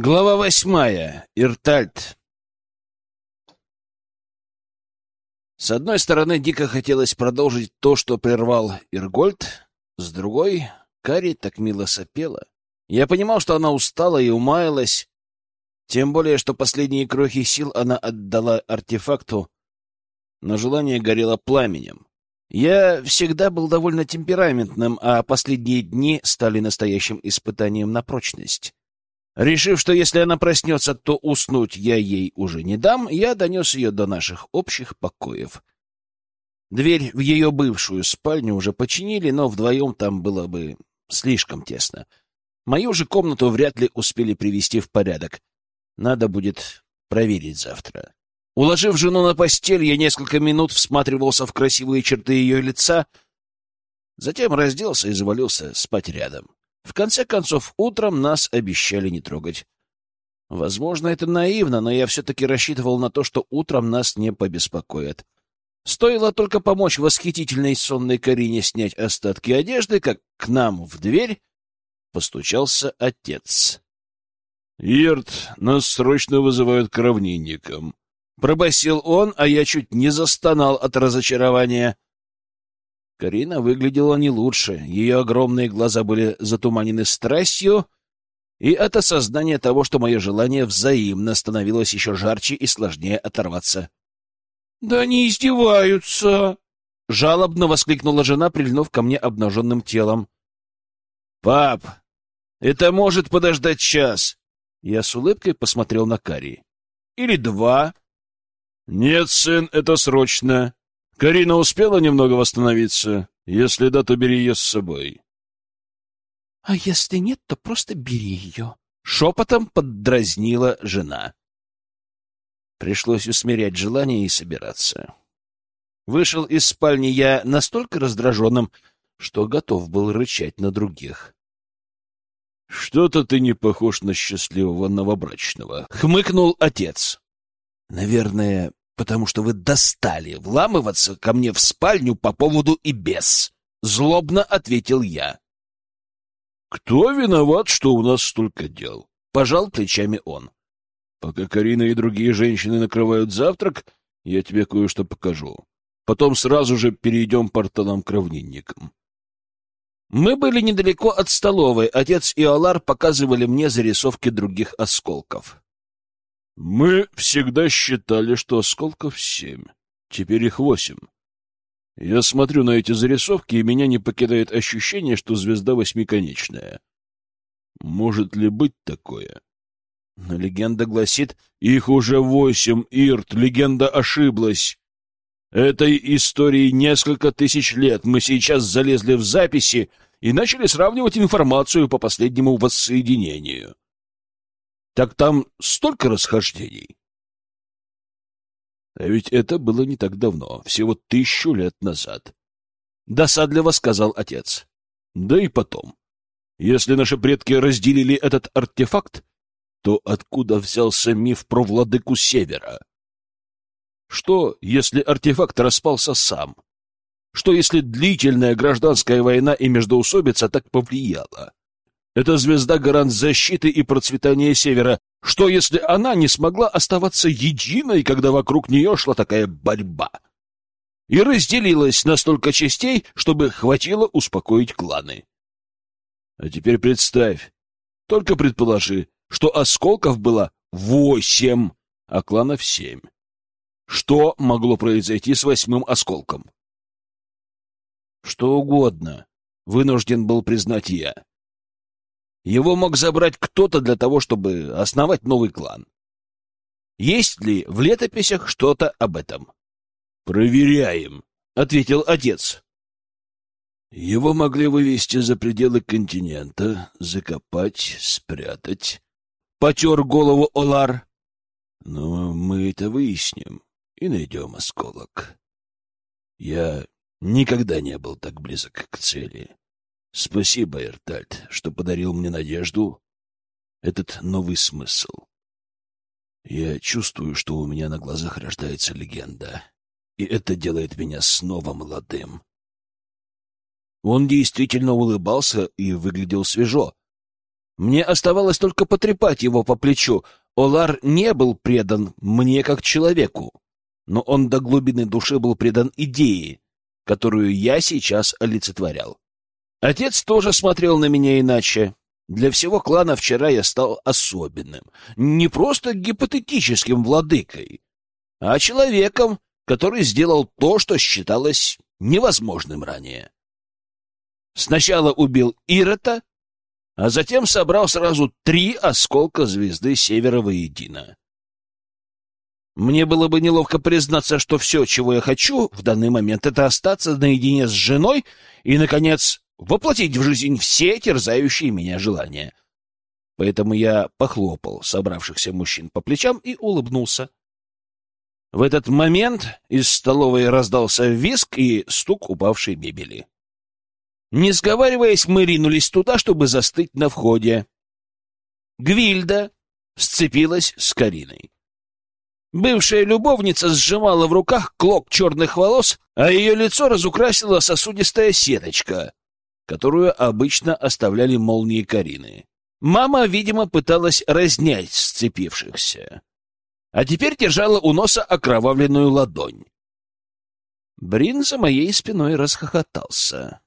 Глава восьмая. Иртальт. С одной стороны, дико хотелось продолжить то, что прервал Иргольд, с другой — Кари так мило сопела. Я понимал, что она устала и умаялась, тем более, что последние крохи сил она отдала артефакту, но желание горело пламенем. Я всегда был довольно темпераментным, а последние дни стали настоящим испытанием на прочность. Решив, что если она проснется, то уснуть я ей уже не дам, я донес ее до наших общих покоев. Дверь в ее бывшую спальню уже починили, но вдвоем там было бы слишком тесно. Мою же комнату вряд ли успели привести в порядок. Надо будет проверить завтра. Уложив жену на постель, я несколько минут всматривался в красивые черты ее лица, затем разделся и завалился спать рядом. В конце концов, утром нас обещали не трогать. Возможно, это наивно, но я все-таки рассчитывал на то, что утром нас не побеспокоят. Стоило только помочь восхитительной сонной Карине снять остатки одежды, как к нам в дверь постучался отец. — Ирт, нас срочно вызывают к равнинникам. Пробасил он, а я чуть не застонал от разочарования. Карина выглядела не лучше. Ее огромные глаза были затуманены страстью, и от осознания того, что мое желание взаимно становилось еще жарче и сложнее оторваться. — Да они издеваются! — жалобно воскликнула жена, прильнув ко мне обнаженным телом. — Пап, это может подождать час. Я с улыбкой посмотрел на Кари. — Или два. — Нет, сын, это срочно. Карина успела немного восстановиться? Если да, то бери ее с собой. — А если нет, то просто бери ее. Шепотом поддразнила жена. Пришлось усмирять желание и собираться. Вышел из спальни я настолько раздраженным, что готов был рычать на других. — Что-то ты не похож на счастливого новобрачного, — хмыкнул отец. — Наверное, потому что вы достали вламываться ко мне в спальню по поводу и без. Злобно ответил я. Кто виноват, что у нас столько дел? Пожал плечами он. Пока Карина и другие женщины накрывают завтрак, я тебе кое-что покажу. Потом сразу же перейдем порталом к равнинникам. Мы были недалеко от столовой. Отец и Алар показывали мне зарисовки других осколков. Мы всегда считали, что осколков семь. Теперь их восемь. Я смотрю на эти зарисовки, и меня не покидает ощущение, что звезда восьмиконечная. Может ли быть такое? Но легенда гласит... Их уже восемь, Ирт, легенда ошиблась. Этой истории несколько тысяч лет. Мы сейчас залезли в записи и начали сравнивать информацию по последнему воссоединению. Так там столько расхождений. А ведь это было не так давно, всего тысячу лет назад. Досадливо сказал отец. Да и потом. Если наши предки разделили этот артефакт, то откуда взялся миф про владыку Севера? Что, если артефакт распался сам? Что, если длительная гражданская война и междоусобица так повлияла? Это звезда гарант защиты и процветания Севера. Что, если она не смогла оставаться единой, когда вокруг нее шла такая борьба? И разделилась на столько частей, чтобы хватило успокоить кланы. А теперь представь, только предположи, что осколков было восемь, а кланов семь. Что могло произойти с восьмым осколком? Что угодно, вынужден был признать я. Его мог забрать кто-то для того, чтобы основать новый клан. Есть ли в летописях что-то об этом? Проверяем, ответил отец. Его могли вывести за пределы континента, закопать, спрятать. Потер голову Олар. Но мы это выясним и найдем осколок. Я никогда не был так близок к цели. Спасибо, Эртальд, что подарил мне надежду, этот новый смысл. Я чувствую, что у меня на глазах рождается легенда, и это делает меня снова молодым. Он действительно улыбался и выглядел свежо. Мне оставалось только потрепать его по плечу. Олар не был предан мне как человеку, но он до глубины души был предан идее, которую я сейчас олицетворял. Отец тоже смотрел на меня иначе. Для всего клана вчера я стал особенным, не просто гипотетическим владыкой, а человеком, который сделал то, что считалось невозможным ранее. Сначала убил Ирота, а затем собрал сразу три осколка звезды Севера воедино. Мне было бы неловко признаться, что все, чего я хочу в данный момент, это остаться наедине с женой и, наконец, воплотить в жизнь все терзающие меня желания. Поэтому я похлопал собравшихся мужчин по плечам и улыбнулся. В этот момент из столовой раздался виск и стук упавшей мебели. Не сговариваясь, мы ринулись туда, чтобы застыть на входе. Гвильда сцепилась с Кариной. Бывшая любовница сжимала в руках клок черных волос, а ее лицо разукрасила сосудистая сеточка, которую обычно оставляли молнии Карины. Мама, видимо, пыталась разнять сцепившихся, а теперь держала у носа окровавленную ладонь. Брин за моей спиной расхохотался.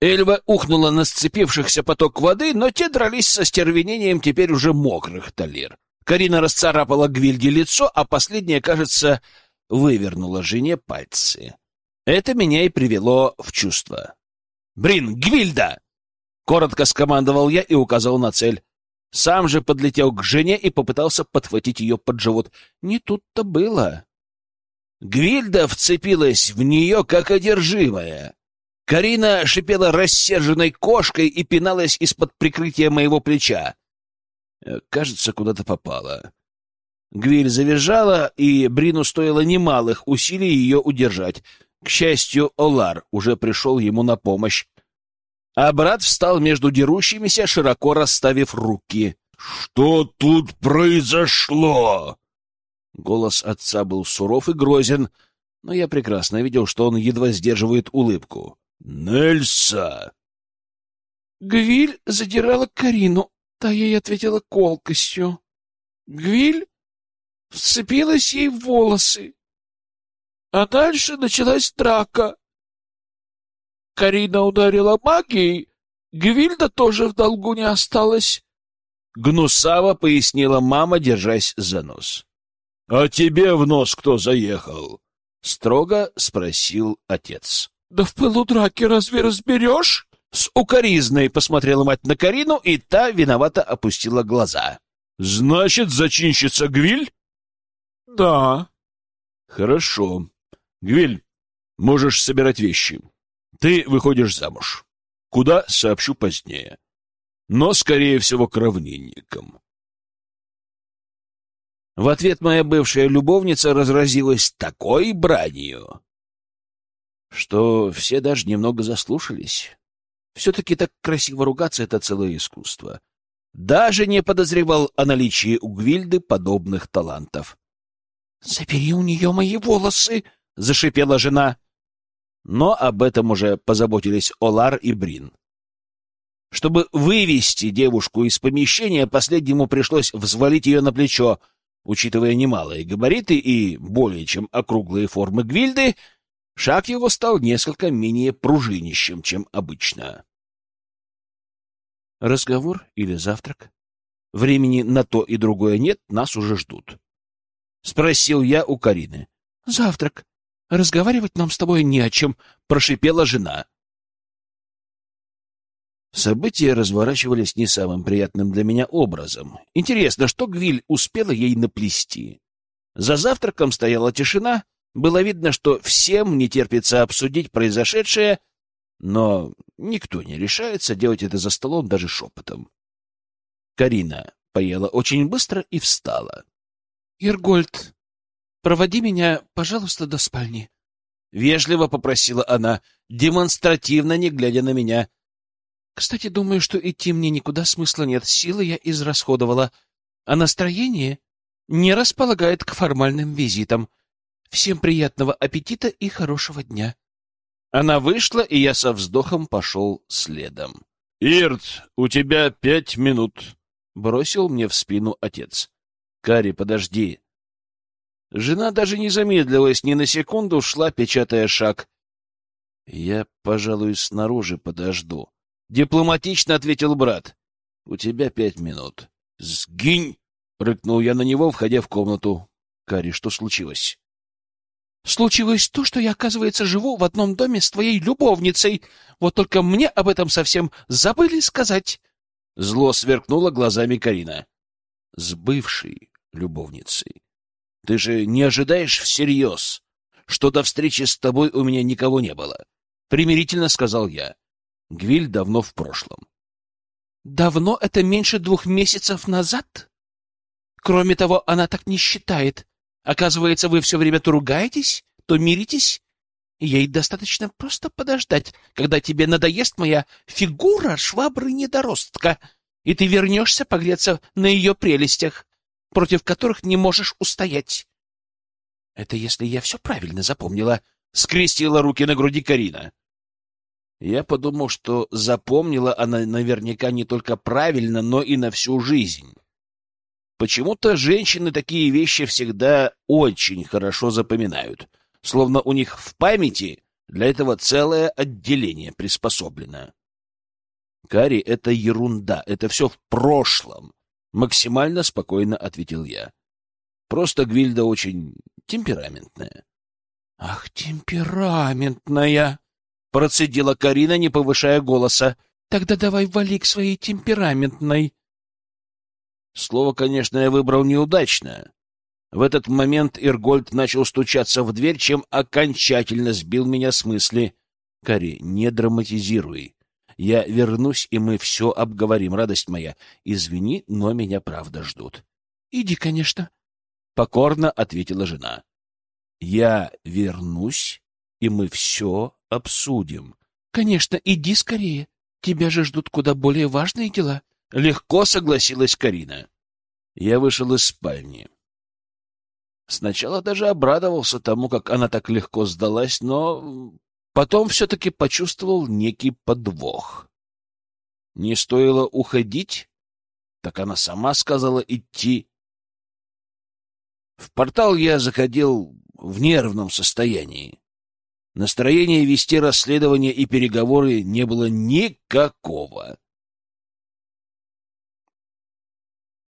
Эльва ухнула на сцепившихся поток воды, но те дрались со стервенением теперь уже мокрых талер. Карина расцарапала Гвильде лицо, а последняя, кажется, вывернула жене пальцы. Это меня и привело в чувство. «Брин, Гвильда!» Коротко скомандовал я и указал на цель. Сам же подлетел к жене и попытался подхватить ее под живот. Не тут-то было. Гвильда вцепилась в нее, как одержимая. Карина шипела рассерженной кошкой и пиналась из-под прикрытия моего плеча. Э, кажется, куда-то попала. Гвиль завизжала, и Брину стоило немалых усилий ее удержать. К счастью, Олар уже пришел ему на помощь. А брат встал между дерущимися, широко расставив руки. «Что тут произошло?» Голос отца был суров и грозен, но я прекрасно видел, что он едва сдерживает улыбку. «Нельса!» Гвиль задирала Карину, та ей ответила колкостью. Гвиль вцепилась ей в волосы. А дальше началась драка. Карина ударила магией, Гвильда тоже в долгу не осталась. Гнусаво пояснила мама, держась за нос. — А тебе в нос кто заехал? — строго спросил отец. — Да в пылу драки разве разберешь? С укоризной посмотрела мать на Карину, и та виновато опустила глаза. — Значит, зачинщица Гвиль? — Да. — Хорошо. Гвиль, можешь собирать вещи. Ты выходишь замуж. Куда, сообщу позднее. Но, скорее всего, к равнинникам. В ответ моя бывшая любовница разразилась такой бранью, что все даже немного заслушались. Все-таки так красиво ругаться — это целое искусство. Даже не подозревал о наличии у Гвильды подобных талантов. — Забери у нее мои волосы! — зашипела жена. Но об этом уже позаботились Олар и Брин. Чтобы вывести девушку из помещения, последнему пришлось взвалить ее на плечо. Учитывая немалые габариты и более чем округлые формы гвильды, шаг его стал несколько менее пружинищем, чем обычно. Разговор или завтрак? Времени на то и другое нет, нас уже ждут. Спросил я у Карины. Завтрак. Разговаривать нам с тобой не о чем, — прошипела жена. События разворачивались не самым приятным для меня образом. Интересно, что Гвиль успела ей наплести? За завтраком стояла тишина, было видно, что всем не терпится обсудить произошедшее, но никто не решается делать это за столом даже шепотом. Карина поела очень быстро и встала. — Иргольд, Проводи меня, пожалуйста, до спальни. Вежливо попросила она, демонстративно не глядя на меня. Кстати, думаю, что идти мне никуда смысла нет. Силы я израсходовала, а настроение не располагает к формальным визитам. Всем приятного аппетита и хорошего дня. Она вышла, и я со вздохом пошел следом. «Ирт, у тебя пять минут», — бросил мне в спину отец. «Кари, подожди». Жена даже не замедлилась ни на секунду, шла, печатая шаг. «Я, пожалуй, снаружи подожду», — дипломатично ответил брат. «У тебя пять минут». «Сгинь!» — рыкнул я на него, входя в комнату. «Кари, что случилось?» Случилось то, что я, оказывается, живу в одном доме с твоей любовницей. Вот только мне об этом совсем забыли сказать. Зло сверкнуло глазами Карина. С бывшей любовницей. Ты же не ожидаешь всерьез, что до встречи с тобой у меня никого не было? Примирительно сказал я. Гвиль давно в прошлом. Давно это меньше двух месяцев назад? Кроме того, она так не считает. Оказывается, вы все время то ругаетесь, то миритесь. Ей достаточно просто подождать, когда тебе надоест моя фигура швабры-недоростка, и ты вернешься погреться на ее прелестях, против которых не можешь устоять. Это если я все правильно запомнила, — скрестила руки на груди Карина. Я подумал, что запомнила она наверняка не только правильно, но и на всю жизнь. Почему-то женщины такие вещи всегда очень хорошо запоминают, словно у них в памяти для этого целое отделение приспособлено. Кари, это ерунда, это все в прошлом, максимально спокойно ответил я. Просто Гвильда очень темпераментная. Ах, темпераментная, процедила Карина, не повышая голоса. Тогда давай вали к своей темпераментной. Слово, конечно, я выбрал неудачно. В этот момент Иргольд начал стучаться в дверь, чем окончательно сбил меня с мысли. «Кари, не драматизируй. Я вернусь, и мы все обговорим, радость моя. Извини, но меня правда ждут». «Иди, конечно», — покорно ответила жена. «Я вернусь, и мы все обсудим». «Конечно, иди скорее. Тебя же ждут куда более важные дела». Легко согласилась Карина. Я вышел из спальни. Сначала даже обрадовался тому, как она так легко сдалась, но потом все-таки почувствовал некий подвох. Не стоило уходить, так она сама сказала идти. В портал я заходил в нервном состоянии. Настроения вести расследование и переговоры не было никакого.